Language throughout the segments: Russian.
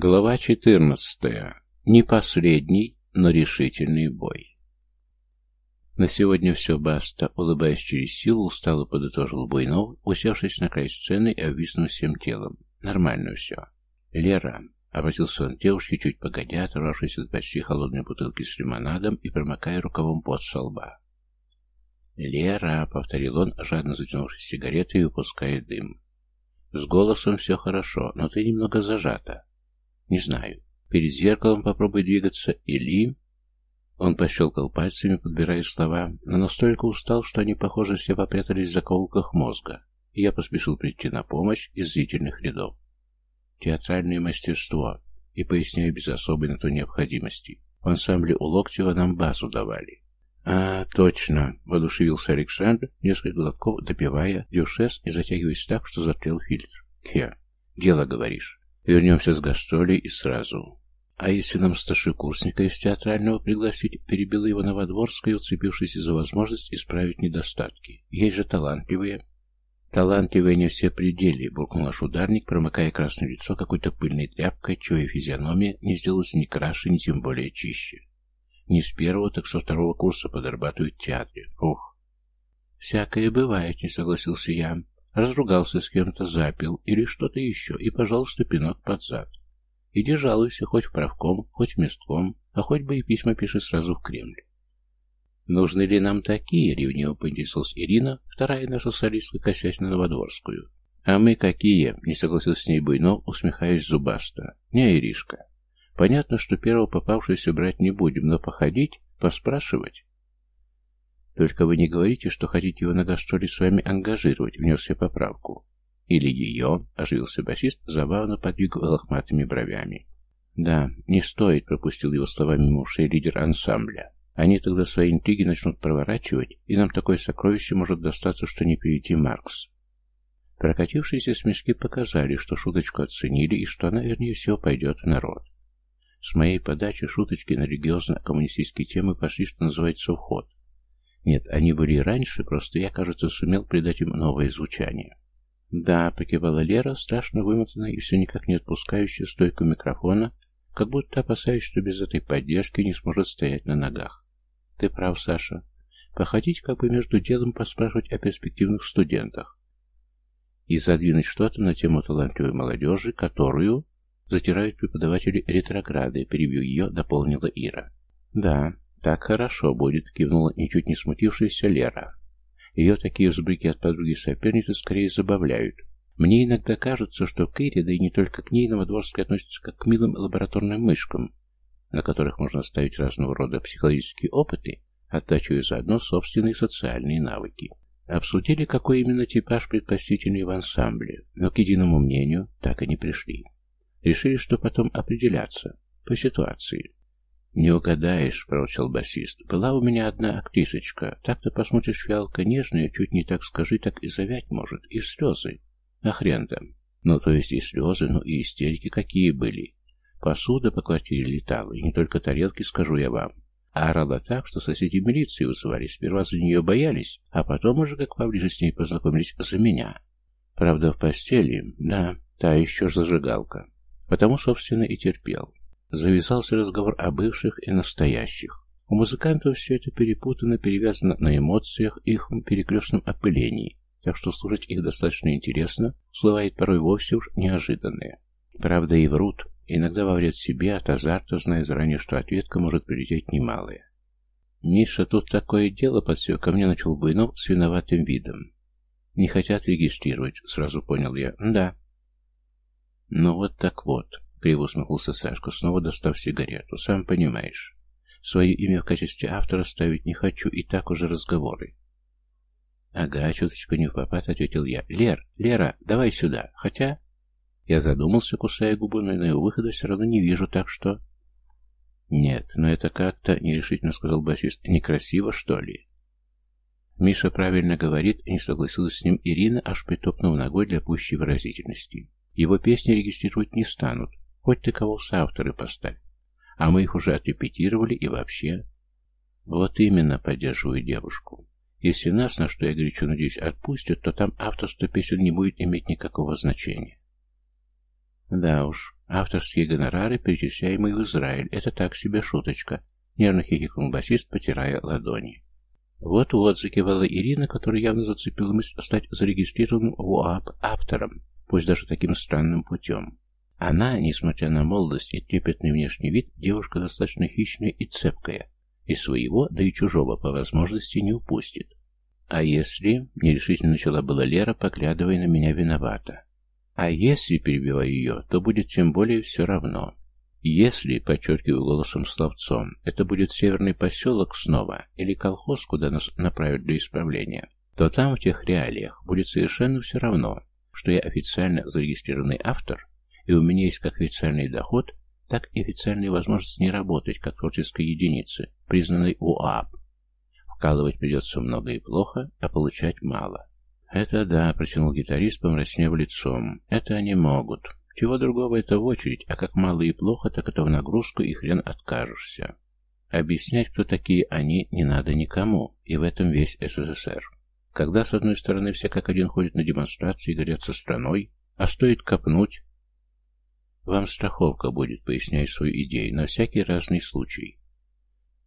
Глава 14. Не последний, но решительный бой. На сегодня все, баста, улыбаясь через силу, устало подытожил Буйнов, усевшись на край сцены и обвиснув всем телом. Нормально все. Лера, обратился он к девушке, чуть погодя, оторвавшись от почти холодной бутылки с лимонадом и промокая рукавом под со лба. «Лера», — повторил он, жадно затянувшись сигаретой и выпуская дым. «С голосом все хорошо, но ты немного зажата. Не знаю. Перед зеркалом попробуй двигаться или... Он пощелкал пальцами, подбирая слова, но настолько устал, что они, похоже, все попрятались в закоулках мозга, и я поспешил прийти на помощь из зрительных рядов. Театральное мастерство, и поясняю без особой на то необходимости. В ансамбле у Локтева нам басу давали. «А, точно!» — воодушевился Александр, несколько глотков допивая дюшес и затягиваясь так, что затрел фильтр. «Хе, дело, говоришь. Вернемся с гастролей и сразу. А если нам старшекурсника из театрального пригласить, перебила его Новодворская, уцепившись за возможность исправить недостатки. Есть же талантливые. Талантливые не все пределы, буркнул наш ударник, промокая красное лицо какой-то пыльной тряпкой, чья физиономия не сделалась ни краше, ни тем более чище. Не с первого, так со второго курса подрабатывают в театре. Ух. «Всякое бывает», — не согласился я. Разругался с кем-то, запил или что-то еще, и, пожалуйста, пинок под зад. Иди жалуйся, хоть в правком, хоть местком, а хоть бы и письма пиши сразу в Кремль. «Нужны ли нам такие?» — ревниво поинтересовалась Ирина, вторая наша солистка, косясь на Новодворскую. «А мы какие?» — не согласился с ней Буйнов, усмехаясь зубасто. «Не, Иришка. Понятно, что первого попавшегося брать не будем, но походить, поспрашивать. Только вы не говорите, что хотите его на гастроли с вами ангажировать, внес я поправку. Или ее, оживился басист, забавно подвигал лохматыми бровями. Да, не стоит, пропустил его словами мимо лидер ансамбля. Они тогда свои интриги начнут проворачивать, и нам такое сокровище может достаться, что не перейти Маркс. Прокатившиеся смешки показали, что шуточку оценили и что она, вернее всего, пойдет в народ. С моей подачи шуточки на религиозно-коммунистические темы пошли, что называется, в ход. Нет, они были раньше, просто я, кажется, сумел придать им новое звучание. Да, покивала Лера, страшно вымотанная и все никак не отпускающая стойку микрофона, как будто опасаясь, что без этой поддержки не сможет стоять на ногах. Ты прав, Саша. Походить как бы между делом поспрашивать о перспективных студентах. И задвинуть что-то на тему талантливой молодежи, которую затирают преподаватели ретрограды, перебью ее, дополнила Ира. Да, «Так хорошо будет», — кивнула ничуть не смутившаяся Лера. Ее такие взбрыки от подруги-соперницы скорее забавляют. Мне иногда кажется, что к да и не только к ней, Новодворский относится как к милым лабораторным мышкам, на которых можно ставить разного рода психологические опыты, оттачивая заодно собственные социальные навыки. Обсудили, какой именно типаж предпочтительный в ансамбле, но к единому мнению так и не пришли. Решили, что потом определяться по ситуации. «Не угадаешь», — проворчал басист. «Была у меня одна актрисочка. Так-то посмотришь, фиалка нежная, чуть не так скажи, так и завять может. И слезы. А хрен там. Ну, то есть и слезы, ну и истерики какие были. Посуда по квартире летала, и не только тарелки, скажу я вам. А орала так, что соседи милиции вызывали. Сперва за нее боялись, а потом уже, как поближе с ней познакомились, за меня. Правда, в постели, да, та еще зажигалка. Потому, собственно, и терпел. Завязался разговор о бывших и настоящих. У музыкантов все это перепутано, перевязано на эмоциях и их перекрестном опылении, так что слушать их достаточно интересно, слывает порой вовсе уж неожиданные. Правда и врут, иногда во вред себе от азарта, зная заранее, что ответка может прилететь немалая. «Миша, тут такое дело», — подсел ко мне начал Буйнов с виноватым видом. «Не хотят регистрировать», — сразу понял я. «Да». «Ну вот так вот». Криво усмехнулся Сашка, снова достав сигарету. Сам понимаешь. Свое имя в качестве автора ставить не хочу, и так уже разговоры. Ага, чуточку не в попад, ответил я. Лер, Лера, давай сюда. Хотя... Я задумался, кусая губы, но его выхода все равно не вижу, так что... Нет, но это как-то, нерешительно сказал басист, некрасиво, что ли? Миша правильно говорит, не согласилась с ним Ирина, аж притопнув ногой для пущей выразительности. Его песни регистрировать не станут, Хоть ты кого в соавторы поставь. А мы их уже отрепетировали и вообще... Вот именно поддерживаю девушку. Если нас, на что я горячо надеюсь, отпустят, то там авторство песен не будет иметь никакого значения. Да уж, Авторские гонорары, перечисляемые в Израиль, это так себе шуточка. Нервно хихикнул басист, потирая ладони. Вот-вот, закивала Ирина, которая явно зацепила мысль стать зарегистрированным в УАП автором, пусть даже таким странным путем. Она, несмотря на молодость и трепетный внешний вид, девушка достаточно хищная и цепкая, и своего, да и чужого по возможности не упустит. А если... Нерешительно начала была Лера, поглядывая на меня виновата. А если, перебиваю ее, то будет тем более все равно. Если, подчеркиваю голосом словцом, это будет северный поселок снова или колхоз, куда нас направят для исправления, то там, в тех реалиях, будет совершенно все равно, что я официально зарегистрированный автор, и у меня есть как официальный доход, так и официальная возможность не работать как творческой единицы, признанной УАП. Вкалывать придется много и плохо, а получать мало. «Это да», — протянул гитарист, помрачнев лицом. «Это они могут. Чего другого это в очередь, а как мало и плохо, так это в нагрузку и хрен откажешься. Объяснять, кто такие они, не надо никому, и в этом весь СССР. Когда, с одной стороны, все как один ходят на демонстрации и горят страной, а стоит копнуть... Вам страховка будет, поясняя свою идею, на всякий разный случай.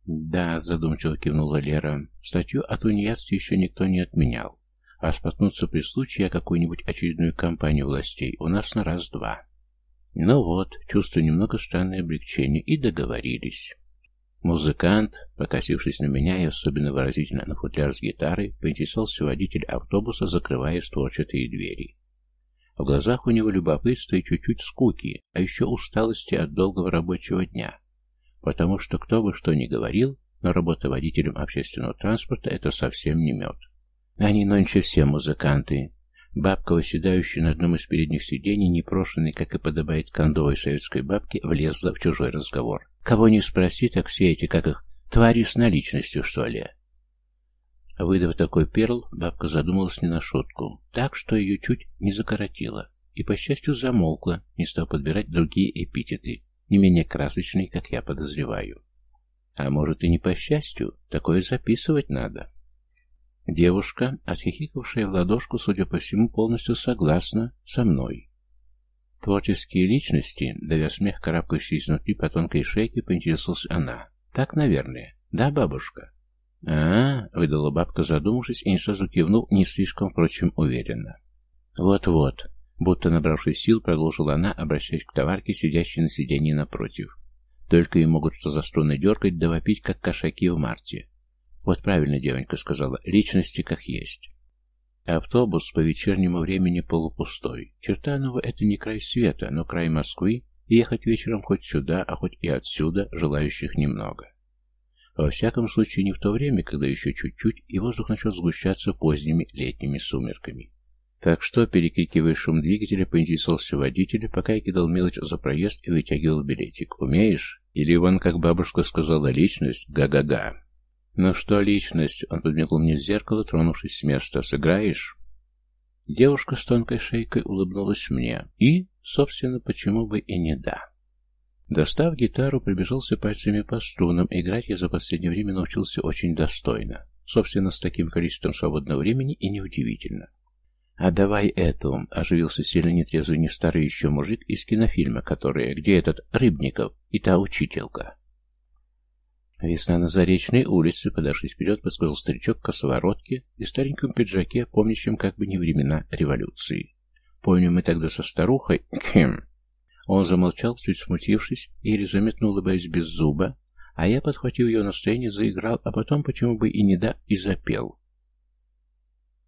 Да, задумчиво кивнула Лера, статью о тунеядстве еще никто не отменял. А споткнуться при случае о какую-нибудь очередную кампанию властей у нас на раз-два. Ну вот, чувствую немного странное облегчение, и договорились. Музыкант, покосившись на меня и особенно выразительно на футляр с гитарой, поинтересовался водитель автобуса, закрывая створчатые двери. В глазах у него любопытство и чуть-чуть скуки, а еще усталости от долгого рабочего дня. Потому что кто бы что ни говорил, но работа водителем общественного транспорта – это совсем не мед. Они нонче все музыканты. Бабка, выседающая на одном из передних сидений, непрошенный, как и подобает кондовой советской бабке, влезла в чужой разговор. Кого не спроси, так все эти, как их, твари с наличностью, что ли. Выдав такой перл, бабка задумалась не на шутку, так что ее чуть не закоротило, и, по счастью, замолкла, не став подбирать другие эпитеты, не менее красочные, как я подозреваю. А может и не по счастью, такое записывать надо. Девушка, отхихикавшая в ладошку, судя по всему, полностью согласна со мной. Творческие личности, давя смех, карабкающий изнутри по тонкой шейке, поинтересовалась она. Так, наверное. Да, бабушка? А, выдала бабка, задумавшись, и не сразу кивнул, не слишком, впрочем, уверенно. Вот-вот, будто набравшись сил, продолжила она, обращаясь к товарке, сидящей на сиденье напротив. Только и могут что за струны дергать, да вопить, как кошаки в марте. Вот правильно девонька сказала, личности как есть. Автобус по вечернему времени полупустой. Чертаново — это не край света, но край Москвы, и ехать вечером хоть сюда, а хоть и отсюда желающих немного. Во всяком случае, не в то время, когда еще чуть-чуть, и воздух начал сгущаться поздними летними сумерками. Так что, перекрикивая шум двигателя, поинтересовался водитель, пока я кидал мелочь за проезд и вытягивал билетик. «Умеешь?» Или вон, как бабушка сказала, личность «га-га-га». «Ну что, личность?» — он подмигнул мне в зеркало, тронувшись с места. «Сыграешь?» Девушка с тонкой шейкой улыбнулась мне. И, собственно, почему бы и не да. Достав гитару, пробежался пальцами по струнам. Играть я за последнее время научился очень достойно. Собственно, с таким количеством свободного времени и неудивительно. «А давай эту!» — оживился сильно нетрезвый не старый еще мужик из кинофильма, который «Где этот Рыбников?» и та учителька. Весна на Заречной улице, подавшись вперед, подсказал старичок в косоворотке и стареньком пиджаке, помнящем как бы не времена революции. Помню, мы тогда со старухой... Кхм. Он замолчал, чуть смутившись, еле заметно улыбаясь без зуба, а я, подхватив ее настроение, заиграл, а потом, почему бы и не да, и запел.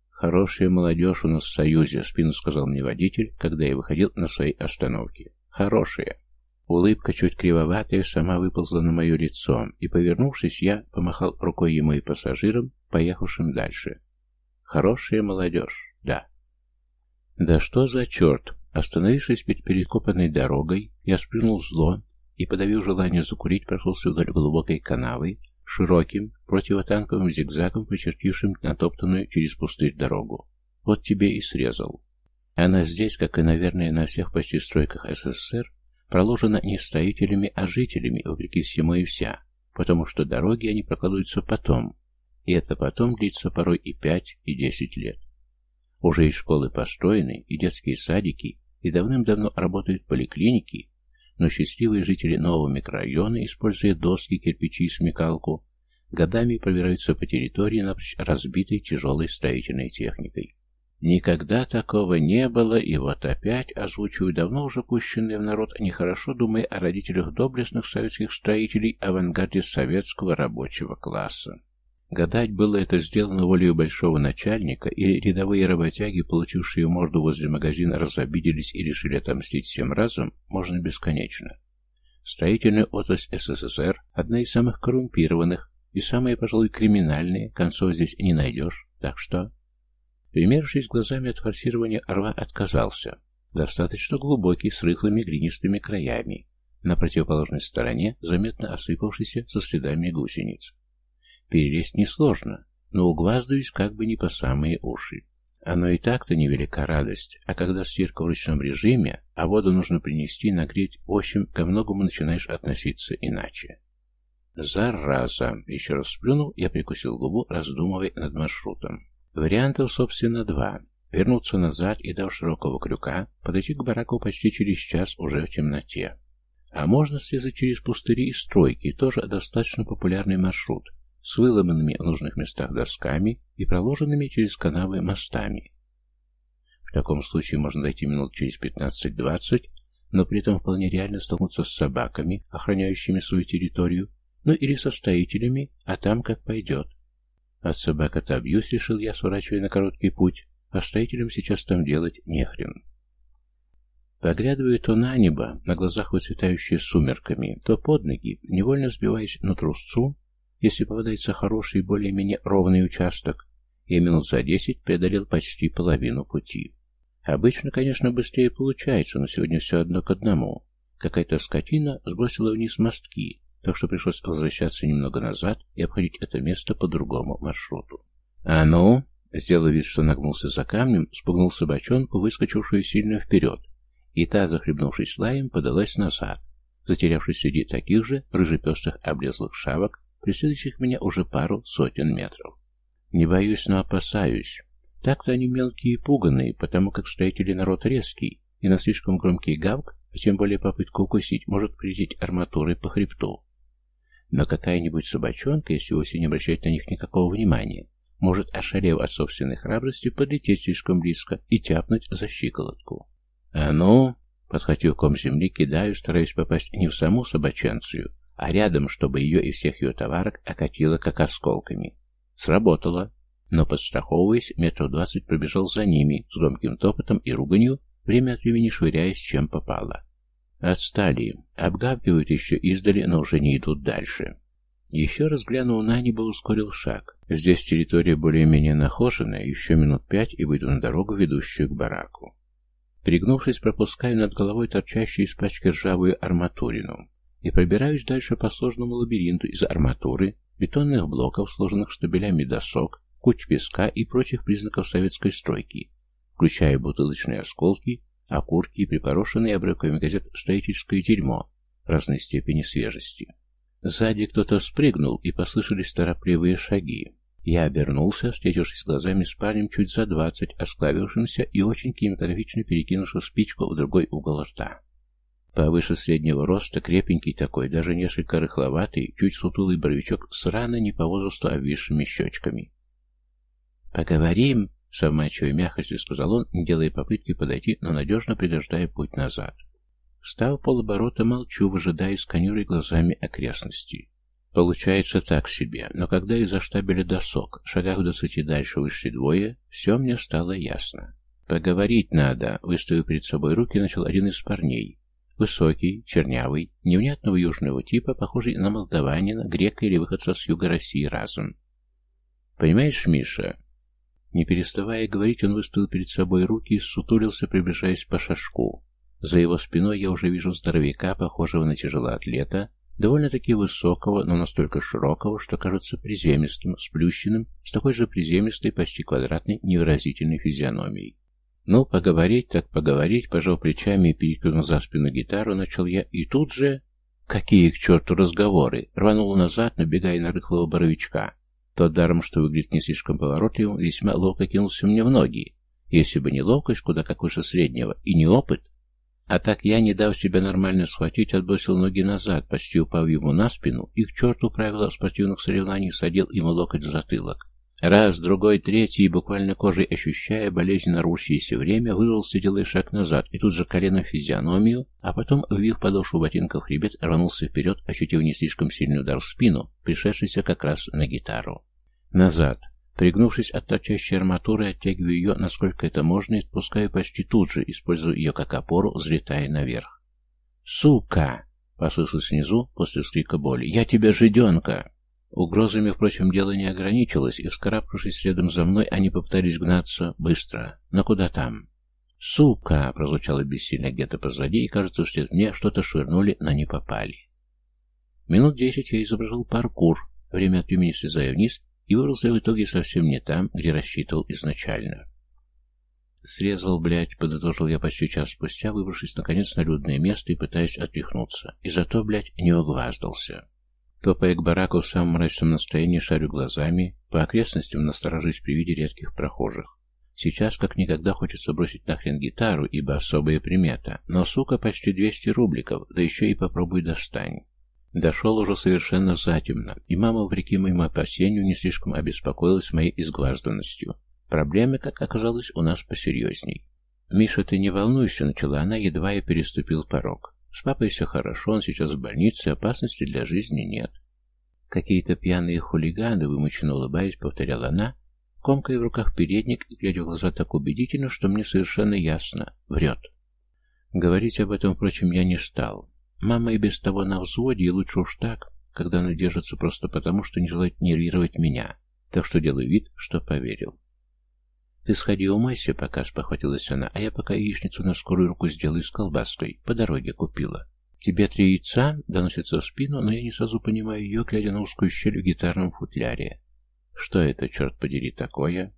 «Хорошая молодежь у нас в Союзе», — спину сказал мне водитель, когда я выходил на своей остановке. «Хорошая». Улыбка, чуть кривоватая, сама выползла на мое лицо, и, повернувшись, я помахал рукой ему и пассажирам, поехавшим дальше. Хорошая молодежь, да. Да что за черт? Остановившись перед перекопанной дорогой, я спрыгнул зло и, подавив желание закурить, прошелся вдоль глубокой канавы, широким, противотанковым зигзагом, почертившим натоптанную через пустырь дорогу. Вот тебе и срезал. Она здесь, как и, наверное, на всех почти стройках СССР, проложена не строителями, а жителями, вопреки всему и вся, потому что дороги они прокладываются потом, и это потом длится порой и пять, и десять лет. Уже и школы построены, и детские садики, и давным-давно работают поликлиники, но счастливые жители нового микрорайона, используя доски, кирпичи и смекалку, годами пробираются по территории, напрочь разбитой тяжелой строительной техникой. Никогда такого не было, и вот опять озвучиваю давно уже пущенные в народ, нехорошо думая о родителях доблестных советских строителей, авангарде советского рабочего класса. Гадать, было это сделано волею большого начальника, или рядовые работяги, получившие морду возле магазина, разобиделись и решили отомстить всем разом, можно бесконечно. Строительная отрасль СССР – одна из самых коррумпированных и самая, пожалуй, криминальная, концов здесь не найдешь, так что... Примерившись глазами от форсирования, рва отказался. Достаточно глубокий, с рыхлыми глинистыми краями. На противоположной стороне заметно осыпавшийся со следами гусениц. Перелезть несложно, но угваздаюсь как бы не по самые уши. Оно и так-то невелика радость, а когда стирка в ручном режиме, а воду нужно принести, нагреть, в общем, ко многому начинаешь относиться иначе. Зараза! Еще раз сплюнул, я прикусил губу, раздумывая над маршрутом. Вариантов, собственно, два. Вернуться назад и, дав широкого крюка, подойти к бараку почти через час уже в темноте. А можно срезать через пустыри и стройки, тоже достаточно популярный маршрут, с выломанными в нужных местах досками и проложенными через канавы мостами. В таком случае можно дойти минут через 15-20, но при этом вполне реально столкнуться с собаками, охраняющими свою территорию, ну или со строителями, а там как пойдет. От собак отобьюсь, решил я, сворачивая на короткий путь, а строителям сейчас там делать нехрен. Поглядываю то на небо, на глазах выцветающие сумерками, то под ноги, невольно сбиваясь на трусцу, если попадается хороший, более-менее ровный участок, я минут за десять преодолел почти половину пути. Обычно, конечно, быстрее получается, но сегодня все одно к одному. Какая-то скотина сбросила вниз мостки, так что пришлось возвращаться немного назад и обходить это место по другому маршруту. «А ну!» Сделав вид, что нагнулся за камнем, спугнул собачонку, выскочившую сильно вперед, и та, захлебнувшись лаем, подалась назад, затерявшись среди таких же рыжепестых облезлых шавок, преследующих меня уже пару сотен метров. Не боюсь, но опасаюсь. Так-то они мелкие и пуганные, потому как строители народ резкий, и на слишком громкий гавк, а тем более попытку укусить, может прилететь арматурой по хребту. Но какая-нибудь собачонка, если вовсе не обращать на них никакого внимания, может, ошалев от собственной храбрости, подлететь слишком близко и тяпнуть за щиколотку. «А ну!» Подхватив ком земли, кидаю, стараясь попасть не в саму собаченцию, а рядом, чтобы ее и всех ее товарок окатило как осколками. Сработало, но, подстраховываясь, метров двадцать пробежал за ними, с громким топотом и руганью, время от времени швыряясь, чем попало. Отстали. Обгавкивают еще издали, но уже не идут дальше. Еще раз глянул на небо, ускорил шаг. Здесь территория более-менее нахоженная, еще минут пять и выйду на дорогу, ведущую к бараку. Пригнувшись, пропускаю над головой торчащую из пачки ржавую арматурину и пробираюсь дальше по сложному лабиринту из арматуры, бетонных блоков, сложенных штабелями досок, куч песка и прочих признаков советской стройки, включая бутылочные осколки окурки и припорошенные обрывками газет строительское дерьмо разной степени свежести. Сзади кто-то спрыгнул, и послышались торопливые шаги. Я обернулся, встретившись глазами с парнем чуть за двадцать, осклавившимся и очень кинематографично перекинувшим спичку в другой угол рта. Повыше среднего роста, крепенький такой, даже несколько рыхловатый, чуть сутулый бровичок с рано не по возрасту обвисшими щечками. «Поговорим!» С обманчивой мягкостью сказал он, не делая попытки подойти, но надежно преграждая путь назад. Встав полоборота, молчу, выжидая, сканируя глазами окрестности. Получается так себе, но когда из-за штабеля досок, шагах в двадцати дальше вышли двое, все мне стало ясно. «Поговорить надо», — выставив перед собой руки, начал один из парней. Высокий, чернявый, невнятного южного типа, похожий на молдаванина, грека или выходца с юга России разом. «Понимаешь, Миша, не переставая говорить, он выставил перед собой руки и сутулился, приближаясь по шажку. За его спиной я уже вижу здоровяка, похожего на тяжелоатлета, довольно-таки высокого, но настолько широкого, что кажется приземистым, сплющенным, с такой же приземистой, почти квадратной, невыразительной физиономией. Ну, поговорить так поговорить, пожал плечами и перекинув за спину гитару, начал я, и тут же... Какие к черту разговоры! Рванул назад, набегая на рыхлого боровичка. Тот даром, что выглядит не слишком поворотливым, весьма ловко кинулся мне в ноги. Если бы не ловкость, куда как выше среднего, и не опыт, А так я, не дав себя нормально схватить, отбросил ноги назад, почти упав ему на спину, и к черту правила спортивных соревнований садил ему локоть в затылок. Раз, другой, третий, буквально кожей ощущая болезненно рвущееся время, вырвался, делая шаг назад, и тут же колено в физиономию, а потом, ввив подошву ботинков хребет, рванулся вперед, ощутив не слишком сильный удар в спину, пришедшийся как раз на гитару. Назад. Пригнувшись от торчащей арматуры, оттягиваю ее, насколько это можно, и отпускаю почти тут же, используя ее как опору, взлетая наверх. «Сука!» — послышалось снизу после вскрика боли. «Я тебя, жиденка!» Угрозами, впрочем, дело не ограничилось, и, вскарабкавшись следом за мной, они попытались гнаться быстро. Но куда там? «Сука!» — прозвучало бессильно где-то позади, и, кажется, вслед мне что-то швырнули, но не попали. Минут десять я изображал паркур, время от времени слезая вниз и вырвался в итоге совсем не там, где рассчитывал изначально. Срезал, блядь, подытожил я почти час спустя, выбравшись наконец на людное место и пытаясь отряхнуться. И зато, блядь, не угваздался. Топая к бараку в самом мрачном настроении, шарю глазами, по окрестностям насторожусь при виде редких прохожих. Сейчас как никогда хочется бросить нахрен гитару, ибо особая примета. Но, сука, почти 200 рубликов, да еще и попробуй достань. Дошел уже совершенно затемно, и мама, вопреки моему опасению, не слишком обеспокоилась моей изгважданностью. Проблемы, как оказалось, у нас посерьезней. «Миша, ты не волнуйся», — начала она, едва я переступил порог. «С папой все хорошо, он сейчас в больнице, опасности для жизни нет». «Какие-то пьяные хулиганы», — вымученно улыбаясь, повторяла она, комкая в руках передник и глядя в глаза так убедительно, что мне совершенно ясно — врет. Говорить об этом, впрочем, я не стал. Мама и без того на взводе, и лучше уж так, когда она держится просто потому, что не желает нервировать меня. Так что делаю вид, что поверил. «Ты сходи умойся, пока», — спохватилась она, «а я пока яичницу на скорую руку сделаю с колбаской. По дороге купила». «Тебе три яйца?» — доносится в спину, но я не сразу понимаю ее, глядя на узкую щель в гитарном футляре. «Что это, черт подери, такое?»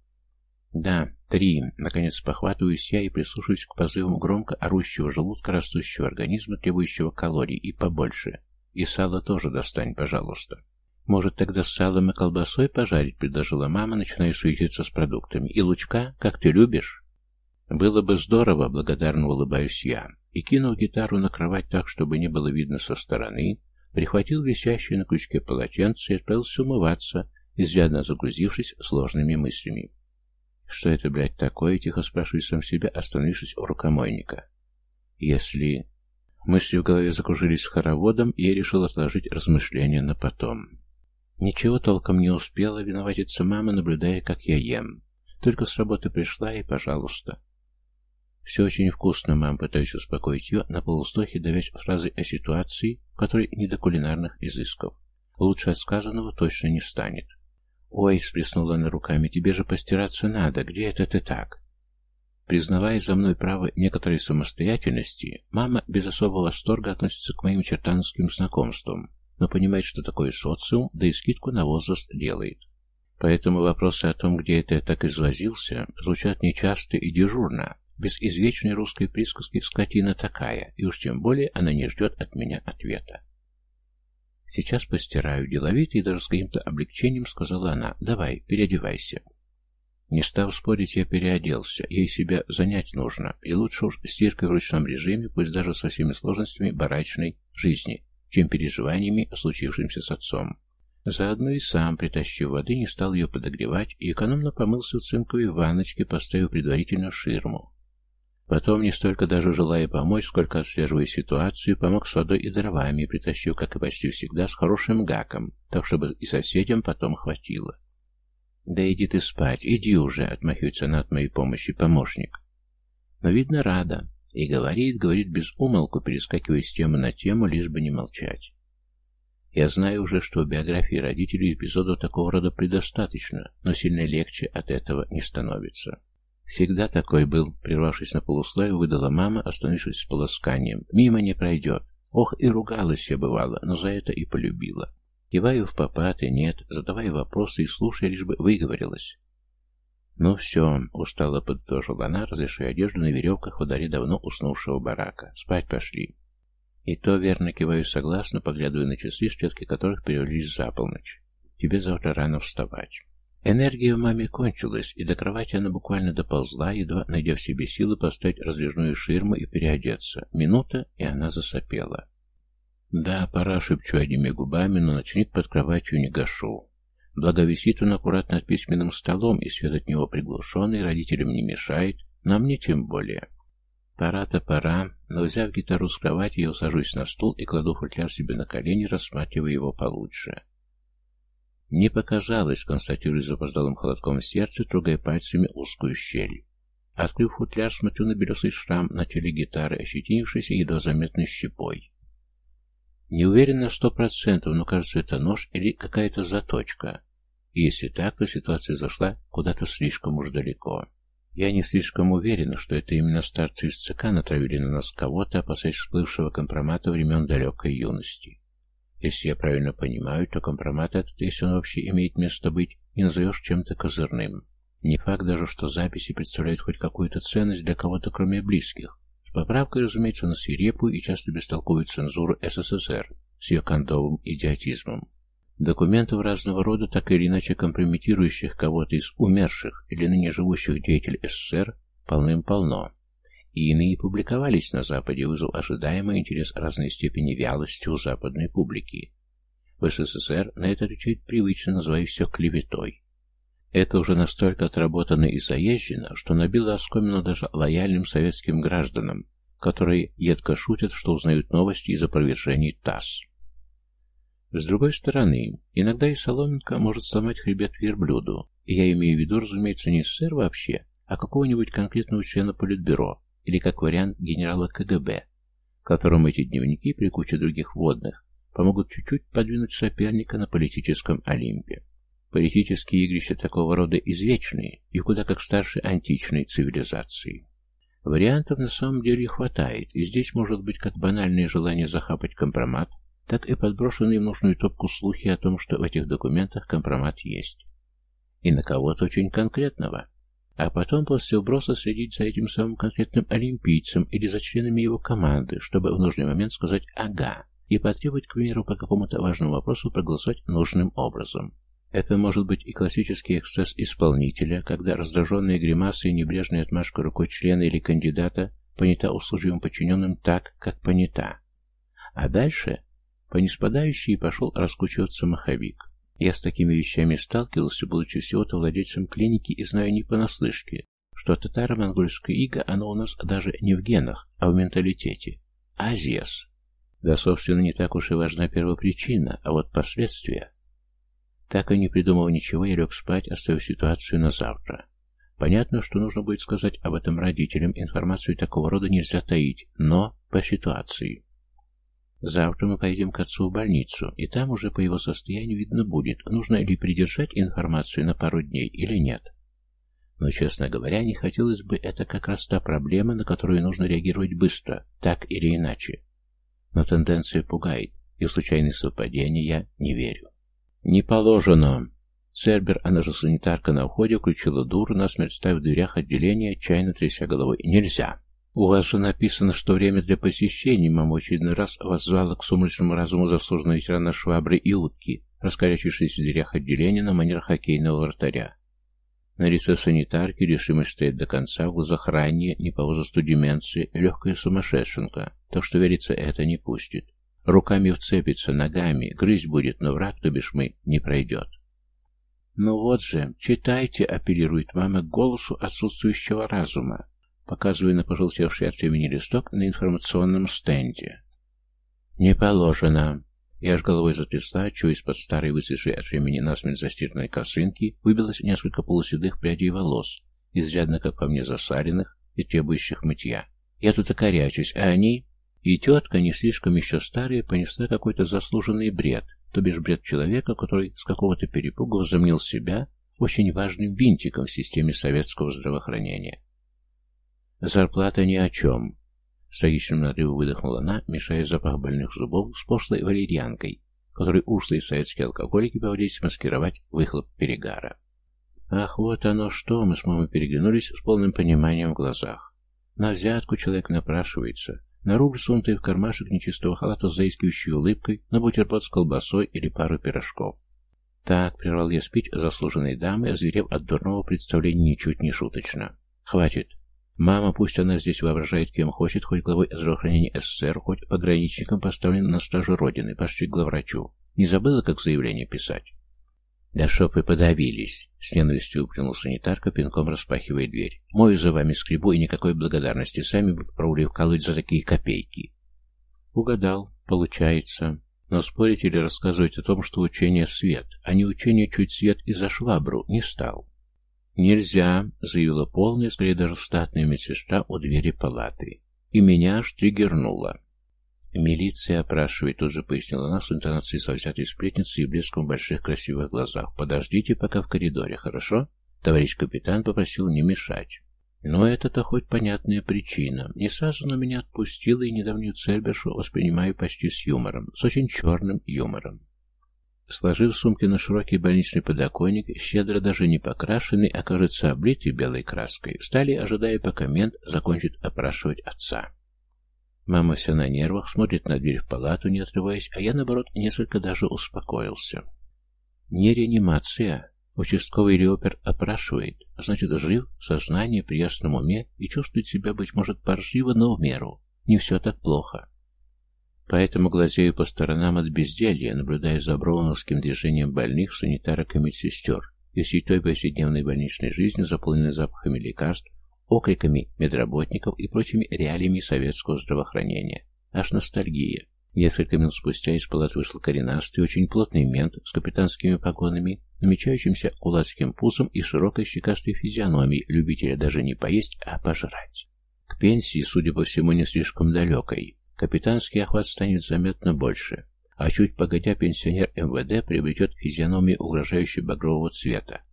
«Да, три. Наконец похватываюсь я и прислушиваюсь к позывам громко орущего желудка растущего организма, требующего калорий, и побольше. И сало тоже достань, пожалуйста». «Может, тогда с салом и колбасой пожарить?» — предложила мама, начиная суетиться с продуктами. «И лучка, как ты любишь?» «Было бы здорово», — благодарно улыбаюсь я. И, кинув гитару на кровать так, чтобы не было видно со стороны, прихватил висящее на крючке полотенце и отправился умываться, изрядно загрузившись сложными мыслями. «Что это, блядь, такое?» — тихо спрашиваю сам себя, остановившись у рукомойника. «Если...» Мысли в голове закружились хороводом, и я решил отложить размышления на потом. Ничего толком не успела, виноватиться мама, наблюдая, как я ем. Только с работы пришла, и пожалуйста. Все очень вкусно, мам, пытаюсь успокоить ее, на полуслохе давясь фразой о ситуации, которой не до кулинарных изысков. Лучше от сказанного точно не станет. «Ой», — сплеснула она руками, — «тебе же постираться надо, где это ты так?» Признавая за мной право некоторой самостоятельности, мама без особого восторга относится к моим чертановским знакомствам, но понимает, что такое социум, да и скидку на возраст делает. Поэтому вопросы о том, где это я так извозился, звучат нечасто и дежурно, без извечной русской присказки «скотина такая», и уж тем более она не ждет от меня ответа. «Сейчас постираю, деловито и даже с каким-то облегчением сказала она. Давай, переодевайся». Не став спорить, я переоделся. Ей себя занять нужно, и лучше уж стиркой в ручном режиме, пусть даже со всеми сложностями барачной жизни, чем переживаниями, случившимся с отцом. Заодно и сам, притащив воды, не стал ее подогревать и экономно помылся в цинковой ванночке, поставив предварительно ширму. Потом, не столько даже желая помочь, сколько отслеживая ситуацию, помог с водой и дровами, притащив, как и почти всегда, с хорошим гаком, так чтобы и соседям потом хватило. «Да иди ты спать, иди уже», — отмахивается она от моей помощи помощник. Но, видно, рада. И говорит, говорит без умолку, перескакивая с темы на тему, лишь бы не молчать. Я знаю уже, что в биографии родителей эпизодов такого рода предостаточно, но сильно легче от этого не становится. Всегда такой был, прервавшись на полусловие, выдала мама, остановившись с полосканием. Мимо не пройдет. Ох, и ругалась я бывала, но за это и полюбила. Киваю в попад нет, задавая вопросы и слушая, лишь бы выговорилась. «Ну все», — устало подытожила она, разрешая одежду на веревках дворе давно уснувшего барака. «Спать пошли». И то верно киваю согласно, поглядывая на часы, стрелки которых перевалились за полночь. «Тебе завтра рано вставать». Энергия в маме кончилась, и до кровати она буквально доползла, едва найдя в себе силы поставить раздвижную ширму и переодеться. Минута, и она засопела. «Да, пора», — шепчу одними губами, но ночник под кроватью не гашу. Благо висит он аккуратно над письменным столом, и свет от него приглушенный, родителям не мешает, но мне тем более. Пора-то пора, но взяв гитару с кровати, я усажусь на стул и кладу футляр себе на колени, рассматривая его получше. Не показалось, констатирую запоздалым холодком сердце, трогая пальцами узкую щель. Открыв футляр, смотрю на белесый шрам на теле гитары, ощетинившийся едва заметной щепой. Не уверен на сто процентов, но кажется, это нож или какая-то заточка. И если так, то ситуация зашла куда-то слишком уж далеко. Я не слишком уверен, что это именно старцы из ЦК натравили на нас кого-то, опасаясь всплывшего компромата времен далекой юности. Если я правильно понимаю, то компромат этот, если он вообще имеет место быть, не назовешь чем-то козырным. Не факт даже, что записи представляют хоть какую-то ценность для кого-то, кроме близких. Поправкой, разумеется, на свирепую и часто бестолковую цензуру СССР с ее кондовым идиотизмом. Документов разного рода, так или иначе компрометирующих кого-то из умерших или ныне живущих деятелей СССР, полным-полно и иные публиковались на Западе, вызвав ожидаемый интерес разной степени вялости у западной публики. В СССР на это отвечает привычно, называя все клеветой. Это уже настолько отработано и заезжено, что набило оскомину даже лояльным советским гражданам, которые едко шутят, что узнают новости из опровержений ТАСС. С другой стороны, иногда и соломинка может сломать хребет верблюду, и я имею в виду, разумеется, не СССР вообще, а какого-нибудь конкретного члена Политбюро, или как вариант генерала КГБ, которому эти дневники при куче других водных помогут чуть-чуть подвинуть соперника на политическом Олимпе. Политические игрища такого рода извечные и куда как старше античной цивилизации. Вариантов на самом деле хватает, и здесь может быть как банальное желание захапать компромат, так и подброшенные в нужную топку слухи о том, что в этих документах компромат есть. И на кого-то очень конкретного. А потом после вброса следить за этим самым конкретным олимпийцем или за членами его команды, чтобы в нужный момент сказать «ага» и потребовать, к примеру, по какому-то важному вопросу проголосовать нужным образом. Это может быть и классический эксцесс исполнителя, когда раздраженные гримасы и небрежная отмашка рукой члена или кандидата понята услуживым подчиненным так, как понята. А дальше по неспадающей пошел раскручиваться маховик. Я с такими вещами сталкивался, будучи всего-то владельцем клиники, и знаю не понаслышке, что татаро-монгольское иго, оно у нас даже не в генах, а в менталитете. Азиас. Да, собственно, не так уж и важна первопричина, а вот последствия. Так и не придумав ничего, я лег спать, оставив ситуацию на завтра. Понятно, что нужно будет сказать об этом родителям, информацию такого рода нельзя таить, но по ситуации. Завтра мы пойдем к отцу в больницу, и там уже по его состоянию видно будет, нужно ли придержать информацию на пару дней или нет. Но, честно говоря, не хотелось бы это как раз та проблема, на которую нужно реагировать быстро, так или иначе. Но тенденция пугает, и в случайные совпадения я не верю. Не положено. Цербер, она же санитарка на входе, включила дур, насмерть ставив в дверях отделения, отчаянно тряся головой. Нельзя. «У вас же написано, что время для посещений, мама очередной раз воззвала к сумрачному разуму заслуженного ветерана швабры и утки, раскорячившись в дверях отделения на манер хоккейного вратаря. На лице санитарки решимость стоит до конца, в глазах ранее, не по возрасту деменции, легкая сумасшедшенка, так что верится это не пустит. Руками вцепится, ногами, грызть будет, но враг, то бишь мы, не пройдет. «Ну вот же, читайте», — апеллирует мама к голосу отсутствующего разума показывая на пожелтевший от времени листок на информационном стенде. «Не положено!» Я аж головой затрясла, чего из-под старой высохшей от времени насмерть застиранной косынки выбилось несколько полуседых прядей волос, изрядно, как по мне, засаленных и требующих мытья. Я тут окорячусь, а они... И тетка, не слишком еще старая, понесла какой-то заслуженный бред, то бишь бред человека, который с какого-то перепуга возомнил себя очень важным винтиком в системе советского здравоохранения. Зарплата ни о чем. С трагичным надрывом выдохнула она, мешая запах больных зубов с пошлой валерьянкой, которой ушлые советские алкоголики поводились маскировать выхлоп перегара. Ах, вот оно что, мы с мамой переглянулись с полным пониманием в глазах. На взятку человек напрашивается, на рубль, сунутый в кармашек нечистого халата с заискивающей улыбкой, на бутерброд с колбасой или пару пирожков. Так, прервал я спить заслуженной дамы, озверев от дурного представления ничуть не шуточно. Хватит. Мама, пусть она здесь воображает кем хочет, хоть главой здравоохранения СССР, хоть пограничником поставлен на стажу Родины, пошли к главврачу. Не забыла, как заявление писать? «Да вы подавились!» — с ненавистью упрянул санитарка, пинком распахивая дверь. «Мою за вами скребу, и никакой благодарности. Сами бы попробовали вкалывать за такие копейки». Угадал. Получается. Но спорить или рассказывать о том, что учение свет, а не учение чуть свет и за швабру, не стал. «Нельзя», — заявила полная, скорее даже статная медсестра у двери палаты. И меня аж триггернуло. «Милиция опрашивает», — тут же пояснила она с интонацией совзятой сплетницы и блеском в больших красивых глазах. «Подождите пока в коридоре, хорошо?» Товарищ капитан попросил не мешать. Но это-то хоть понятная причина. Не сразу на меня отпустила, и недавнюю Цербершу воспринимаю почти с юмором, с очень черным юмором. Сложив сумки на широкий больничный подоконник, щедро даже не покрашенный, а, кажется, облитый белой краской, стали, ожидая, пока мент закончит опрашивать отца. Мама вся на нервах, смотрит на дверь в палату, не отрываясь, а я, наоборот, несколько даже успокоился. Не реанимация, Участковый Леопер опрашивает, значит, жив, сознание при ясном уме и чувствует себя, быть может, паршиво, но в меру. Не все так плохо. Поэтому глазею по сторонам от безделья, наблюдая за броуновским движением больных, санитарок и медсестер, и всей той повседневной больничной жизнью, заполненной запахами лекарств, окриками медработников и прочими реалиями советского здравоохранения. Аж ностальгия. Несколько минут спустя из палат вышел коренастый, очень плотный мент с капитанскими погонами, намечающимся кулацким пузом и широкой щекастой физиономией любителя даже не поесть, а пожрать. К пенсии, судя по всему, не слишком далекой. Капитанский охват станет заметно больше, а чуть погодя пенсионер МВД приобретет физиономию угрожающей багрового цвета.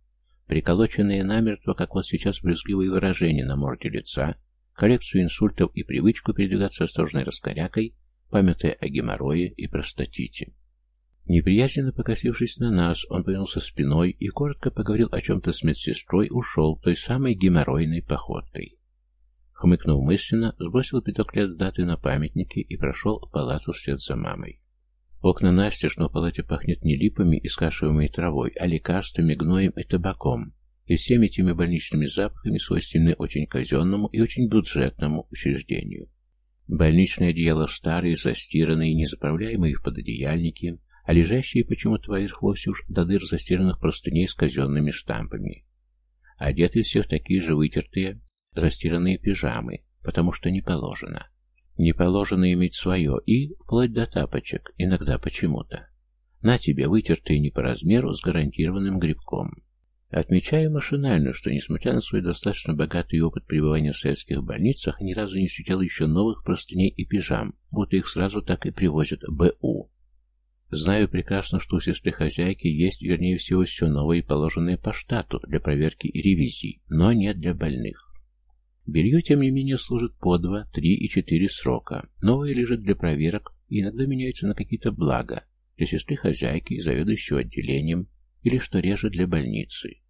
Приколоченные намертво, как вот сейчас брюзгливые выражения на морде лица, коллекцию инсультов и привычку передвигаться осторожной раскорякой, памятая о геморрое и простатите. Неприязненно покосившись на нас, он повернулся спиной и коротко поговорил о чем-то с медсестрой, ушел той самой геморройной походкой. Хмыкнув мысленно, сбросил пяток лет даты на памятники и прошел в палату вслед за мамой. Окна настежь, но в палате пахнет не липами и скашиваемой травой, а лекарствами, гноем и табаком, и всеми теми больничными запахами, свойственны очень казенному и очень бюджетному учреждению. Больничное одеяло старые, застиранные, незаправляемые в пододеяльники, а лежащие почему-то поверх вовсе уж до дыр застиранных простыней с казенными штампами. Одеты все в такие же вытертые, застиранные пижамы, потому что не положено. Не положено иметь свое и, вплоть до тапочек, иногда почему-то. На тебе вытертые не по размеру с гарантированным грибком. Отмечаю машинально, что, несмотря на свой достаточно богатый опыт пребывания в советских больницах, ни разу не встречал еще новых простыней и пижам, будто их сразу так и привозят БУ. Знаю прекрасно, что у сестры-хозяйки есть, вернее всего, все новое и положенное по штату для проверки и ревизий, но не для больных. Белье, тем не менее, служит по два, три и четыре срока. Новое лежит для проверок и иногда меняется на какие-то блага для сестры-хозяйки и заведующего отделением, или, что реже, для больницы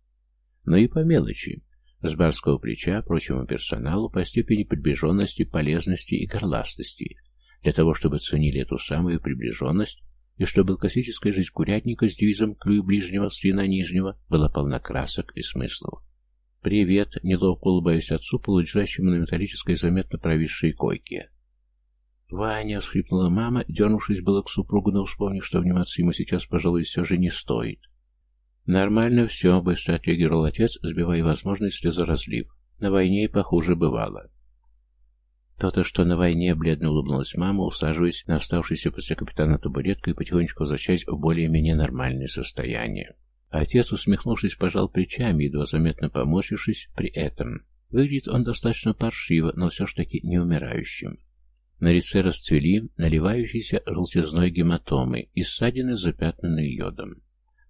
но и по мелочи. С барского плеча прочему персоналу по степени приближенности, полезности и горластости, для того, чтобы ценили эту самую приближенность, и чтобы классическая жизнь курятника с девизом «Клюй ближнего, слина нижнего» была полна красок и смыслов. «Привет!» — неловко улыбаясь отцу, полулежащему на металлической заметно провисшей койке. «Ваня!» — всхлипнула мама, дернувшись было к супругу, но вспомнив, что обниматься ему сейчас, пожалуй, все же не стоит. «Нормально все», — быстро отреагировал отец, сбивая возможность слезоразлив. «На войне и похуже бывало». То-то, что на войне, бледно улыбнулась мама, усаживаясь на оставшуюся после капитана табуретку и потихонечку возвращаясь в более-менее нормальное состояние. Отец, усмехнувшись, пожал плечами, едва заметно поморщившись при этом. Выглядит он достаточно паршиво, но все ж таки не умирающим. На лице расцвели наливающиеся желтизной гематомы и ссадины, запятнанные йодом.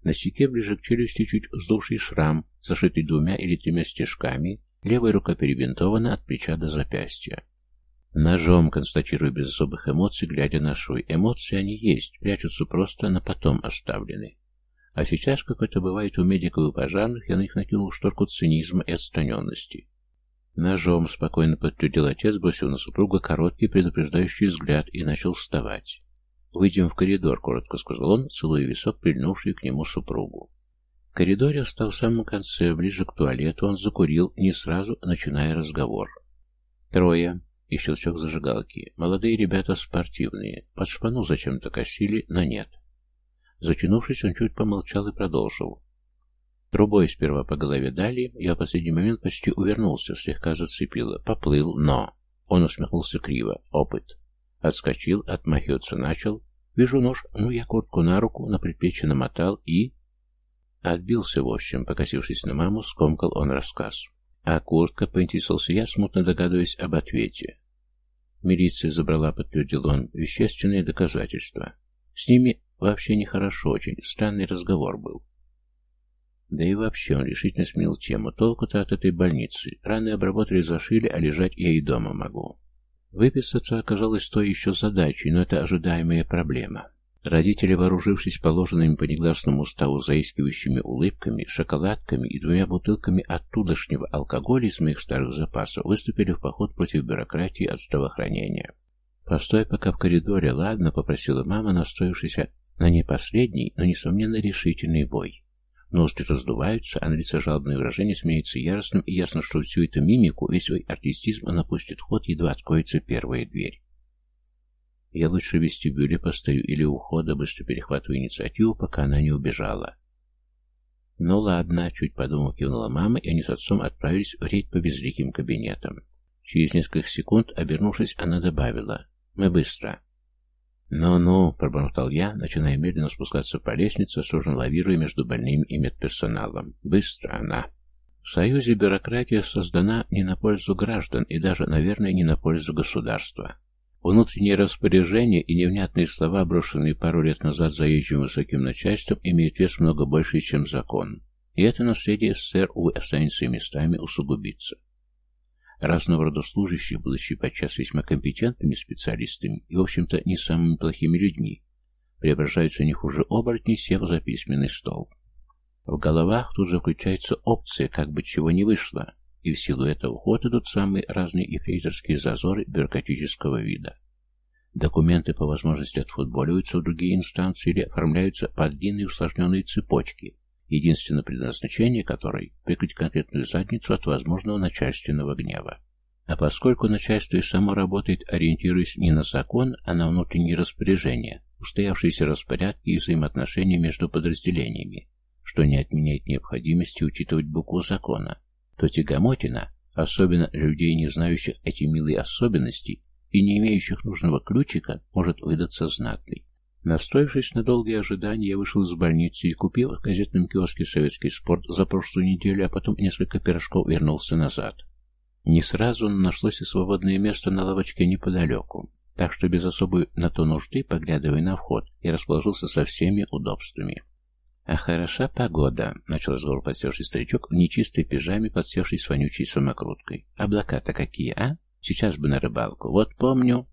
На щеке ближе к челюсти чуть вздувший шрам, зашитый двумя или тремя стежками, левая рука перебинтована от плеча до запястья. Ножом, констатирую без особых эмоций, глядя на швы. Эмоции они есть, прячутся просто на потом оставлены. А сейчас, как это бывает у медиков и пожарных, я на них накинул шторку цинизма и отстраненности. Ножом спокойно подтвердил отец, бросив на супруга короткий предупреждающий взгляд и начал вставать. «Выйдем в коридор», — коротко сказал он, целуя висок, прильнувший к нему супругу. В коридоре, стал в самом конце, ближе к туалету, он закурил, не сразу начиная разговор. Трое. И щелчок зажигалки. Молодые ребята спортивные. Под шпану зачем-то косили, но нет. Затянувшись, он чуть помолчал и продолжил. Трубой сперва по голове дали, я в последний момент почти увернулся, слегка зацепило. Поплыл, но... Он усмехнулся криво. Опыт. Отскочил, отмахиваться начал. Вижу нож, ну я куртку на руку, на предплечье намотал и... Отбился, в общем, покосившись на маму, скомкал он рассказ. А куртка, поинтересовался я, смутно догадываясь об ответе. Милиция забрала, подтвердил он, вещественные доказательства. С ними вообще нехорошо очень, странный разговор был. Да и вообще он решительно сменил тему. Толку-то от этой больницы. Раны обработали, зашили, а лежать я и дома могу. Выписаться оказалось той еще задачей, но это ожидаемая проблема. Родители, вооружившись положенными по негласному уставу заискивающими улыбками, шоколадками и двумя бутылками оттудошнего алкоголя из моих старых запасов, выступили в поход против бюрократии от здравоохранения. «Постой пока в коридоре, ладно?» — попросила мама, настроившись на не последний, но, несомненно, решительный бой. Ноздри раздуваются, а на лице жалобное выражение сменяется яростным, и ясно, что всю эту мимику, весь свой артистизм она пустит в ход, едва откроется первая дверь. Я лучше в вестибюле постою или у входа, быстро перехватываю инициативу, пока она не убежала. Ну ладно, чуть подумав, кивнула мама, и они с отцом отправились в рейд по безликим кабинетам. Через несколько секунд, обернувшись, она добавила. Мы быстро. «Ну-ну», — пробормотал я, начиная медленно спускаться по лестнице, осторожно лавируя между больным и медперсоналом. «Быстро она». В Союзе бюрократия создана не на пользу граждан и даже, наверное, не на пользу государства. Внутренние распоряжения и невнятные слова, брошенные пару лет назад заезжим высоким начальством, имеют вес много больше, чем закон. И это наследие СССР, увы, останется местами усугубиться. Разного рода служащие, будучи подчас весьма компетентными специалистами и, в общем-то, не самыми плохими людьми, преображаются не хуже оборотней, сев за письменный стол. В головах тут же включается опция, как бы чего не вышло, и в силу этого ход идут самые разные эфрейторские зазоры бюрократического вида. Документы по возможности отфутболиваются в другие инстанции или оформляются под длинные усложненные цепочки, единственное предназначение которой – прикрыть конкретную задницу от возможного начальственного гнева. А поскольку начальство и само работает, ориентируясь не на закон, а на внутренние распоряжения, устоявшиеся распорядки и взаимоотношения между подразделениями, что не отменяет необходимости учитывать букву закона, то тягомотина, особенно людей, не знающих эти милые особенности и не имеющих нужного ключика, может выдаться знатной. Настроившись на долгие ожидания, я вышел из больницы и, купил в газетном киоске «Советский спорт» за прошлую неделю, а потом несколько пирожков вернулся назад. Не сразу нашлось и свободное место на лавочке неподалеку, так что без особой на то нужды, поглядывая на вход, я расположился со всеми удобствами. «А хороша погода», — начал разговор подсевший старичок в нечистой пижаме, подсевший с вонючей самокруткой. «Облака-то какие, а? Сейчас бы на рыбалку. Вот помню...»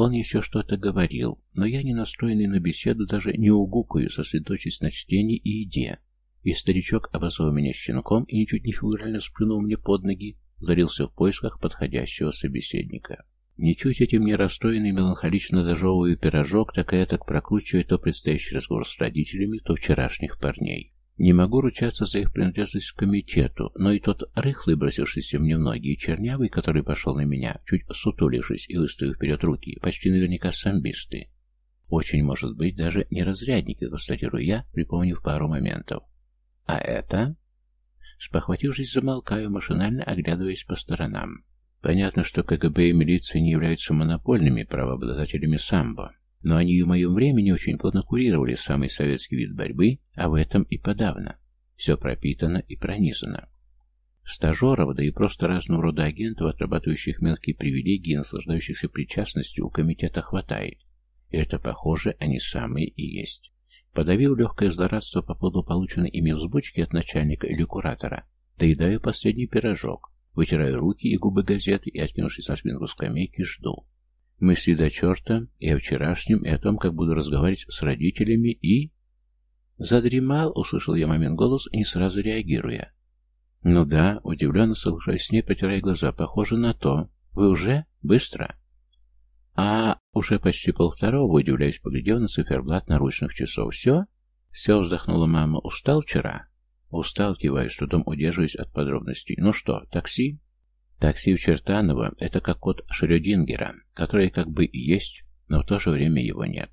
Он еще что-то говорил, но я, не настроенный на беседу, даже не угукаю, сосредоточить на чтении и еде. И старичок обозвал меня щенком и, ничуть не фигурально сплюнул мне под ноги, ударился в поисках подходящего собеседника. Ничуть этим не расстроенный, меланхолично дожевываю пирожок, так и так прокручивая то предстоящий разговор с родителями, то вчерашних парней. Не могу ручаться за их принадлежность к комитету, но и тот рыхлый, бросившийся мне в ноги, и чернявый, который пошел на меня, чуть сутулившись и выставив вперед руки, почти наверняка самбисты. Очень может быть даже не разрядники, констатирую я, припомнив пару моментов. А это? Спохватившись, замолкаю, машинально оглядываясь по сторонам. Понятно, что КГБ и милиция не являются монопольными правообладателями самбо, но они и в моем времени очень плотно курировали самый советский вид борьбы, а в этом и подавно. Все пропитано и пронизано. Стажеров, да и просто разного рода агентов, отрабатывающих мелкие привилегии и наслаждающихся причастностью, у комитета хватает. И это, похоже, они самые и есть. Подавив легкое злорадство по поводу полученной ими взбучки от начальника или куратора, доедаю последний пирожок, Вытираю руки и губы газеты и, откинувшись на спинку скамейки, жду. Мысли до черта и о вчерашнем, и о том, как буду разговаривать с родителями, и... Задремал, услышал я момент голос, не сразу реагируя. Ну да, удивленно соглашаюсь с ней, потирая глаза. Похоже на то. Вы уже? Быстро? А уже почти полвторого, удивляюсь, поглядев на циферблат наручных часов. Все? Все, вздохнула мама. Устал вчера? Устал, киваю, с трудом удерживаясь от подробностей. Ну что, такси? Такси в Чертаново — это как код Шрёдингера, который как бы и есть, но в то же время его нет.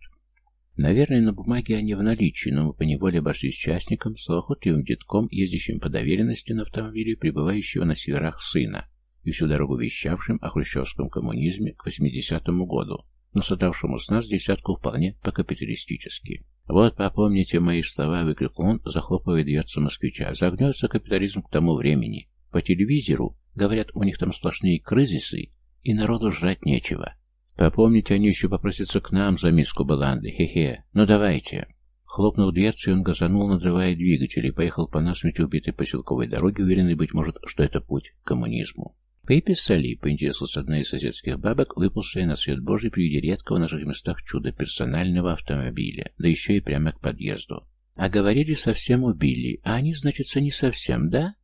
Наверное, на бумаге они в наличии, но мы поневоле обошлись частником, словоохотливым детком, ездящим по доверенности на автомобиле, прибывающего на северах сына, и всю дорогу вещавшим о хрущевском коммунизме к 80-му году, но содавшему с нас десятку вполне по-капиталистически. «Вот, попомните мои слова», — выкрикнул он, захлопывая дверцу москвича. «Загнется капитализм к тому времени. По телевизору, говорят, у них там сплошные кризисы, и народу жрать нечего. Попомните, они еще попросятся к нам за миску баланды. Хе-хе. Ну давайте». Хлопнув дверцей, он газанул, надрывая двигатель, и поехал по насмерть убитой поселковой дороге, уверенный, быть может, что это путь к коммунизму. «Выписали?» — поинтересовалась одна из соседских бабок, выпуская на свет Божий при виде редкого в наших местах чуда персонального автомобиля, да еще и прямо к подъезду. «А говорили, совсем убили, а они, значит, не совсем, да?»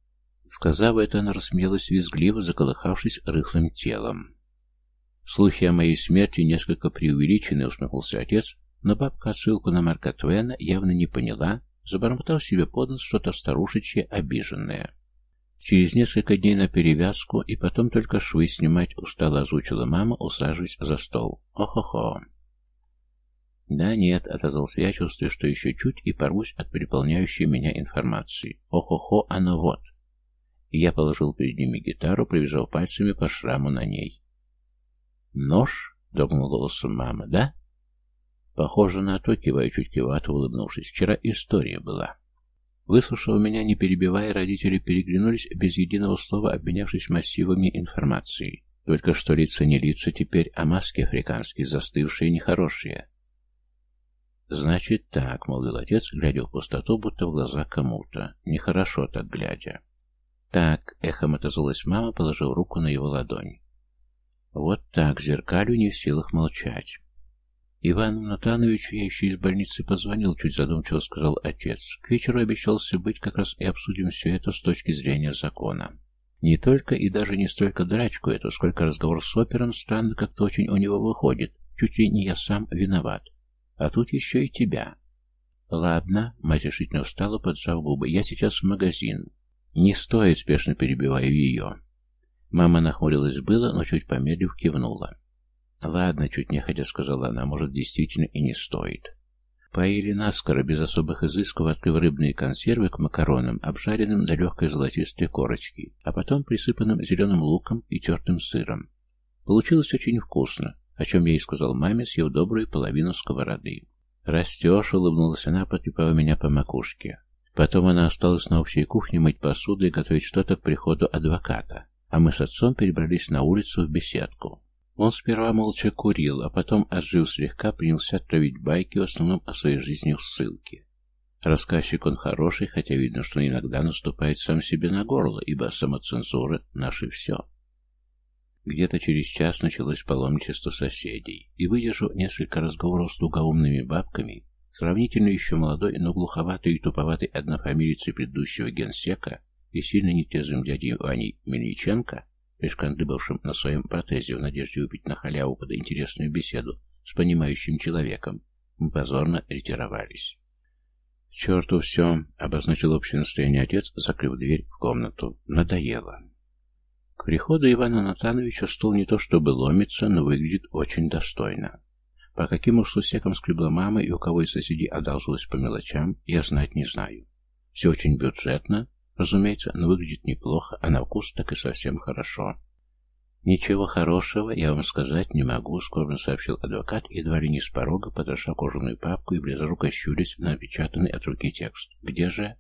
Сказав это, она рассмеялась визгливо, заколыхавшись рыхлым телом. Слухи о моей смерти несколько преувеличены, усмехнулся отец, но бабка отсылку на Марка Твена явно не поняла, забормотав себе под нос что-то старушечье обиженное. Через несколько дней на перевязку, и потом только швы снимать устало озвучила мама, усаживаясь за стол. Ох-охо. Да нет, отозвался я, чувствуя, что еще чуть и порвусь от переполняющей меня информации. Ох-охо, оно вот. Я положил перед ними гитару, привязав пальцами по шраму на ней. Нож? Догнул голосом мама, да? Похоже на то, киваю чуть кивато, улыбнувшись. Вчера история была. Выслушав меня, не перебивая, родители переглянулись без единого слова, обменявшись массивами информации. Только что лица не лица теперь, а маски африканские, застывшие, нехорошие. «Значит так», — молвил отец, глядя в пустоту, будто в глаза кому-то. Нехорошо так глядя. «Так», — эхом отозвалась мама, положив руку на его ладонь. «Вот так, зеркалю не в силах молчать». Ивану Натановичу я еще из больницы позвонил, чуть задумчиво сказал отец. К вечеру обещался быть, как раз и обсудим все это с точки зрения закона. Не только и даже не столько драчку эту, сколько разговор с опером странно как-то очень у него выходит. Чуть ли не я сам виноват. А тут еще и тебя. Ладно, мать решительно встала, поджав губы. Я сейчас в магазин. Не стоит, спешно перебиваю ее. Мама нахмурилась было, но чуть помедлив кивнула. «Ладно», — чуть нехотя сказала она, — «может, действительно и не стоит». Поели наскоро, без особых изысков, открыв рыбные консервы к макаронам, обжаренным до легкой золотистой корочки, а потом присыпанным зеленым луком и тертым сыром. Получилось очень вкусно, о чем я и сказал маме, съев добрую половину сковороды. «Растешь», — улыбнулась она, потрепав меня по макушке. Потом она осталась на общей кухне мыть посуду и готовить что-то к приходу адвоката, а мы с отцом перебрались на улицу в беседку. Он сперва молча курил, а потом, ожив слегка, принялся травить байки, в основном о своей жизни в ссылке. Рассказчик он хороший, хотя видно, что иногда наступает сам себе на горло, ибо самоцензура — наше все. Где-то через час началось паломничество соседей, и, выдержав несколько разговоров с тугоумными бабками, сравнительно еще молодой, но глуховатой и туповатой однофамилицей предыдущего генсека и сильно нетрезвым дядей Ваней Мельниченко, лишь кандыбавшим на своем протезе в надежде убить на халяву под интересную беседу с понимающим человеком, мы позорно ретировались. «К черту все!» — обозначил общее настроение отец, закрыв дверь в комнату. «Надоело». К приходу Ивана Натановича стол не то чтобы ломится, но выглядит очень достойно. По каким уж сусекам скребла мама и у кого из соседей одолжилась по мелочам, я знать не знаю. Все очень бюджетно, Разумеется, она выглядит неплохо, а на вкус так и совсем хорошо. «Ничего хорошего я вам сказать не могу», — скорбно сообщил адвокат, едва ли не с порога, подошла кожаную папку и близоруко щурясь на напечатанный от руки текст. «Где же?»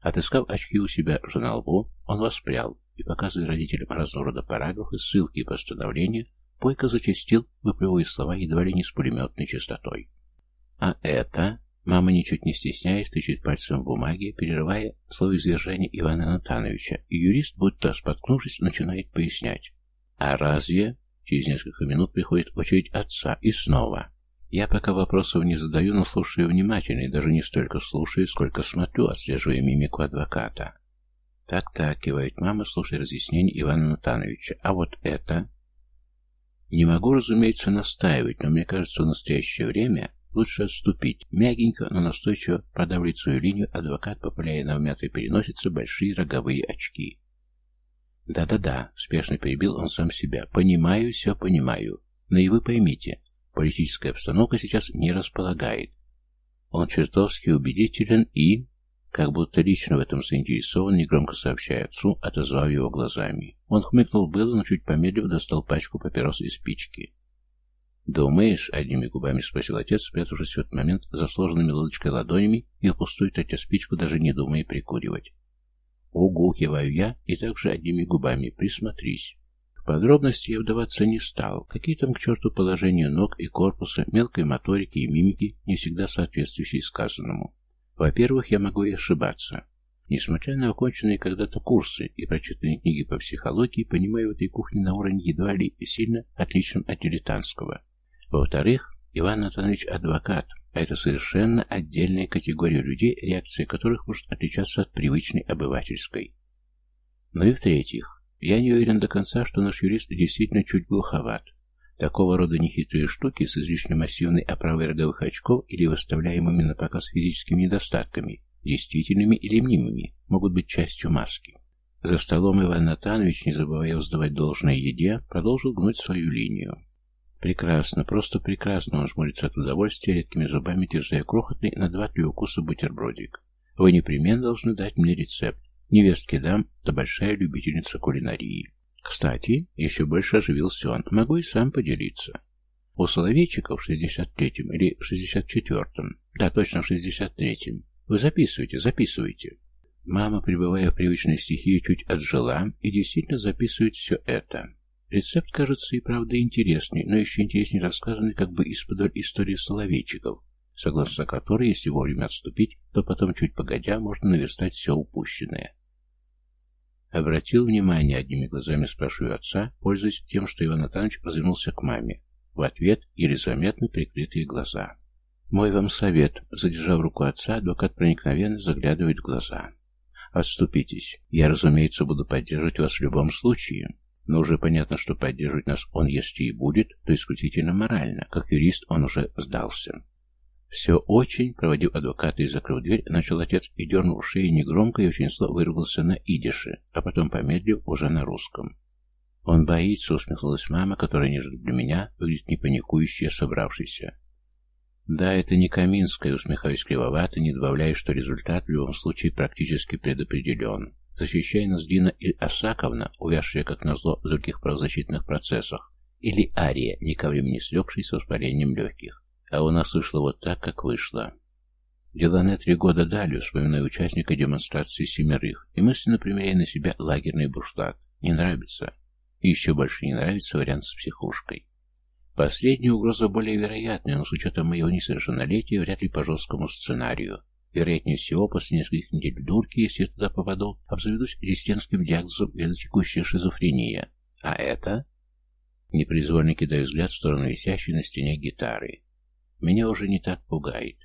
Отыскав очки у себя же на лбу, он воспрял и, показывая родителям разного рода параграфы, ссылки и постановления, Пойко зачастил, выплевывая слова едва ли не с пулеметной частотой. «А это?» Мама, ничуть не стесняясь, тычет пальцем в бумаге, перерывая словоизвержение Ивана Натановича, и юрист, будто споткнувшись, начинает пояснять. «А разве?» Через несколько минут приходит очередь отца, и снова. Я пока вопросов не задаю, но слушаю внимательно, и даже не столько слушаю, сколько смотрю, отслеживая мимику адвоката. «Так-так», — кивает мама, слушая разъяснение Ивана Натановича. «А вот это...» Не могу, разумеется, настаивать, но мне кажется, в настоящее время лучше отступить. Мягенько, но настойчиво продавливает свою линию адвокат, попыляя на вмятой переносице большие роговые очки. «Да-да-да», — спешно перебил он сам себя. «Понимаю, все понимаю. Но и вы поймите, политическая обстановка сейчас не располагает. Он чертовски убедителен и...» Как будто лично в этом заинтересован, негромко сообщая отцу, отозвав его глазами. Он хмыкнул было, но чуть помедлив достал пачку папирос и спички. «Думаешь?» — одними губами спросил отец, спрятавшись в этот момент за сложенными лодочкой ладонями и впустую тратя спичку, даже не думая прикуривать. «Угу!» — киваю я, и также одними губами. «Присмотрись!» В подробности я вдаваться не стал. Какие там к черту положения ног и корпуса, мелкой моторики и мимики, не всегда соответствующие сказанному. Во-первых, я могу и ошибаться. Несмотря на оконченные когда-то курсы и прочитанные книги по психологии, понимаю в этой кухне на уровне едва ли сильно отличным от дилетантского. Во-вторых, Иван Натанович адвокат, а это совершенно отдельная категория людей, реакция которых может отличаться от привычной обывательской. Ну и в-третьих, я не уверен до конца, что наш юрист действительно чуть глуховат. Такого рода нехитрые штуки с излишне массивной оправой роговых очков или выставляемыми на показ физическими недостатками, действительными или мнимыми, могут быть частью маски. За столом Иван Натанович, не забывая воздавать должное еде, продолжил гнуть свою линию. Прекрасно, просто прекрасно, он жмурится от удовольствия, редкими зубами терзая крохотный на два-три укуса бутербродик. Вы непременно должны дать мне рецепт. Невестке дам, да большая любительница кулинарии. Кстати, еще больше оживился он. Могу и сам поделиться. У Соловейчиков в 63-м или 64-м, да, точно в 63-м. Вы записывайте, записывайте. Мама, пребывая в привычной стихии, чуть отжила и действительно записывает все это. Рецепт кажется и правда интересный, но еще интереснее рассказанный как бы из-под истории Соловейчиков, согласно которой, если вовремя отступить, то потом, чуть погодя, можно наверстать все упущенное. Обратил внимание, одними глазами спрашиваю отца, пользуясь тем, что Иван Натанович развернулся к маме. В ответ еле заметно прикрытые глаза. «Мой вам совет», — задержав руку отца, адвокат проникновенно заглядывает в глаза. «Отступитесь. Я, разумеется, буду поддерживать вас в любом случае. Но уже понятно, что поддерживать нас он, если и будет, то исключительно морально. Как юрист он уже сдался. «Все очень», — проводив адвоката и закрыв дверь, начал отец и, дернув шею негромко и очень зло выругался на идише, а потом помедлив уже на русском. «Он боится», — усмехнулась мама, которая не для меня, выглядит не паникующая, собравшийся. «Да, это не Каминская», — усмехаюсь кривовато, не добавляя, что результат в любом случае практически предопределен. Защищая нас Дина и Осаковна, увязшая, как назло, в других правозащитных процессах, или Ария, не ко времени слегшей с воспалением легких. А у нас вышло вот так, как вышло. Делане три года дали, вспоминая участника демонстрации семерых, и мысленно примеряя на себя лагерный бушлат. Не нравится. И еще больше не нравится вариант с психушкой. Последняя угроза более вероятная, но с учетом моего несовершеннолетия вряд ли по жесткому сценарию. Вероятнее всего, после нескольких недель дурки, если я туда попаду, обзаведусь резидентским диагнозом вялотекущая шизофрения. А это? Непроизвольно кидаю взгляд в сторону висящей на стене гитары. Меня уже не так пугает.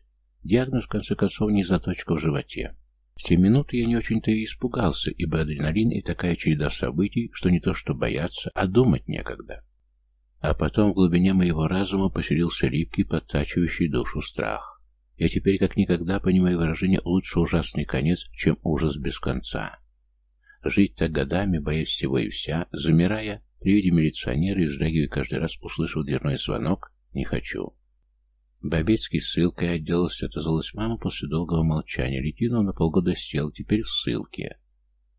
Диагноз, в конце концов, не заточка в животе. В те минуты я не очень-то и испугался, ибо адреналин и такая череда событий, что не то что бояться, а думать некогда. А потом в глубине моего разума поселился липкий, подтачивающий душу страх. Я теперь как никогда понимаю выражение «лучше ужасный конец, чем ужас без конца». Жить так годами, боясь всего и вся, замирая при виде милиционера и вздрагивая каждый раз, услышав дверной звонок, не хочу. Бабицкий с ссылкой отделался, отозвалась мама после долгого молчания. Литвинов на полгода сел, теперь в ссылке.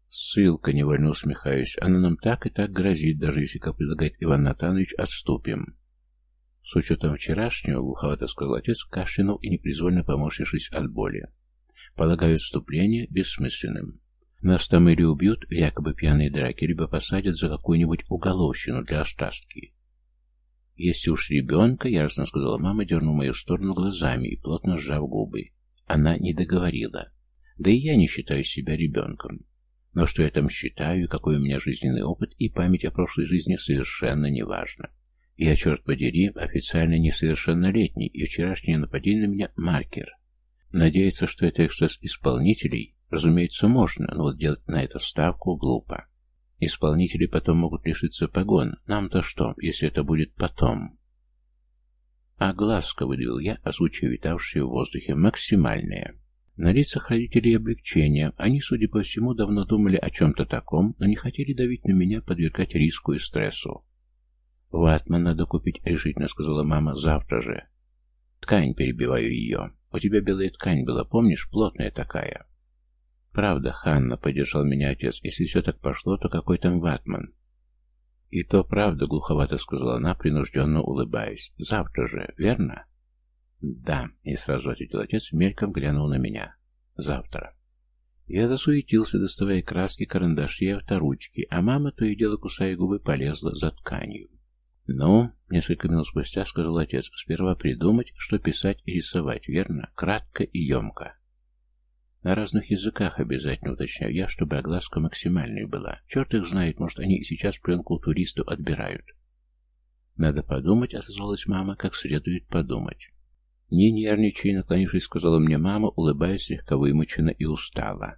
Ссылка, невольно усмехаюсь, она нам так и так грозит, даже если, как предлагает Иван Натанович, отступим. С учетом вчерашнего, глуховато сказал отец, кашлянул и непроизвольно поморщившись от боли. Полагаю, отступление бессмысленным. Нас там или убьют в якобы пьяные драки, либо посадят за какую-нибудь уголовщину для острастки. «Если уж ребенка», — яростно сказала мама, дернув мою сторону глазами и плотно сжав губы. Она не договорила. Да и я не считаю себя ребенком. Но что я там считаю, какой у меня жизненный опыт и память о прошлой жизни совершенно не важно. Я, черт подери, официально несовершеннолетний, и вчерашнее нападение на меня — маркер. Надеяться, что это эксцесс исполнителей, разумеется, можно, но вот делать на это ставку глупо. Исполнители потом могут лишиться погон. Нам-то что, если это будет потом? А глазка, выдавил я, озвучив витавшие в воздухе, максимальные. На лицах родителей облегчение. Они, судя по всему, давно думали о чем-то таком, но не хотели давить на меня, подвергать риску и стрессу. «Ватман надо купить решительно», — сказала мама, — «завтра же». «Ткань перебиваю ее. У тебя белая ткань была, помнишь, плотная такая?» «Правда, Ханна», — поддержал меня отец, — «если все так пошло, то какой там ватман?» «И то правда», — глуховато сказала она, принужденно улыбаясь. «Завтра же, верно?» «Да», — и сразу ответил отец, мельком глянул на меня. «Завтра». Я засуетился, доставая краски, карандаши и авторучки, а мама, то и дело кусая губы, полезла за тканью. «Ну», — несколько минут спустя сказал отец, — «сперва придумать, что писать и рисовать, верно? Кратко и емко». На разных языках обязательно уточняю я, чтобы огласка максимальной была. Черт их знает, может, они и сейчас пленку у туристов отбирают. Надо подумать, отозвалась мама, как следует подумать. Не нервничай, наклонившись, сказала мне мама, улыбаясь слегка вымученно и устала.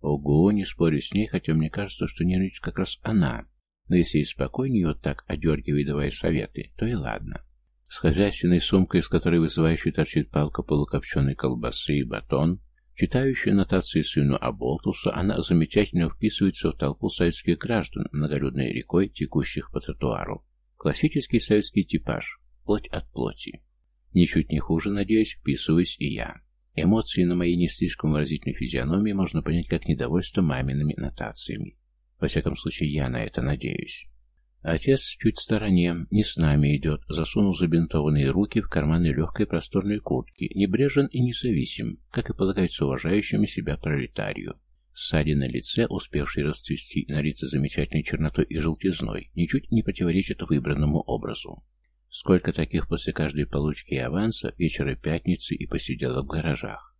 Ого, не спорю с ней, хотя мне кажется, что нервничает как раз она. Но если и спокойнее вот так, одергивая давая советы, то и ладно. С хозяйственной сумкой, из которой вызывающе торчит палка полукопченой колбасы и батон, читающая нотации сыну Аболтусу, она замечательно вписывается в толпу советских граждан, многолюдной рекой, текущих по тротуару. Классический советский типаж, плоть от плоти. Ничуть не хуже, надеюсь, вписываюсь и я. Эмоции на моей не слишком выразительной физиономии можно понять как недовольство мамиными нотациями. Во всяком случае, я на это надеюсь. Отец чуть в стороне, не с нами идет, засунул забинтованные руки в карманы легкой просторной куртки, небрежен и независим, как и полагается уважающему себя пролетарию. Ссади на лице, успевший расцвести и налиться замечательной чернотой и желтизной, ничуть не противоречат выбранному образу. Сколько таких после каждой получки и аванса, вечера пятницы и посидела в гаражах.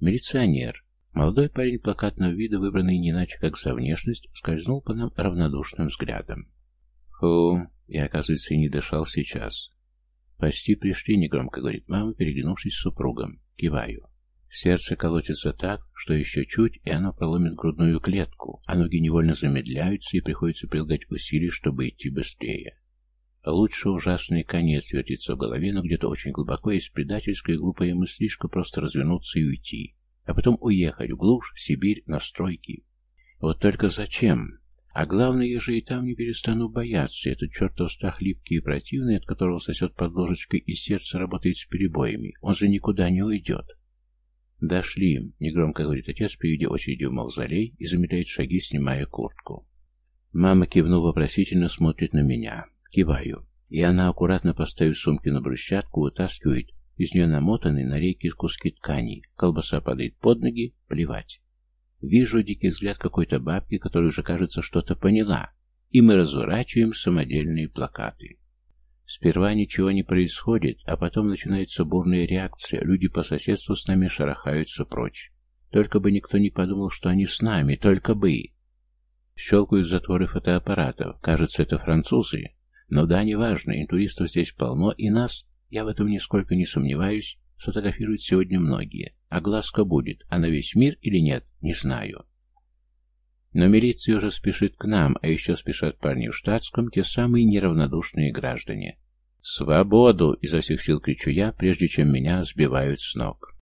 Милиционер, Молодой парень плакатного вида, выбранный не иначе как за внешность, скользнул по нам равнодушным взглядом. Фу, я, оказывается, и не дышал сейчас. Почти пришли, негромко говорит мама, переглянувшись с супругом. Киваю. Сердце колотится так, что еще чуть, и оно проломит грудную клетку, а ноги невольно замедляются, и приходится прилагать усилия, чтобы идти быстрее. Лучше ужасный конец вертится в голове, но где-то очень глубоко есть предательская и глупая мыслишка просто развернуться и уйти а потом уехать в глушь, в Сибирь, на стройки. Вот только зачем? А главное, я же и там не перестану бояться. Этот чертов страх липкий и противный, от которого сосет под ложечкой, и сердце работает с перебоями. Он же никуда не уйдет. «Дошли», — негромко говорит отец при виде очереди в мавзолей и замедляет шаги, снимая куртку. Мама, кивнув вопросительно, смотрит на меня. Киваю. И она, аккуратно поставив сумки на брусчатку, вытаскивает из нее намотаны на рейки куски ткани. Колбаса падает под ноги. Плевать. Вижу дикий взгляд какой-то бабки, которая уже, кажется, что-то поняла. И мы разворачиваем самодельные плакаты. Сперва ничего не происходит, а потом начинается бурная реакция. Люди по соседству с нами шарахаются прочь. Только бы никто не подумал, что они с нами, только бы. Щелкают затворы фотоаппаратов. Кажется, это французы. Но да, неважно, интуристов здесь полно, и нас я в этом нисколько не сомневаюсь, сфотографируют сегодня многие. А глазка будет, а на весь мир или нет, не знаю. Но милиция уже спешит к нам, а еще спешат парни в штатском, те самые неравнодушные граждане. «Свободу!» — изо всех сил кричу я, прежде чем меня сбивают с ног.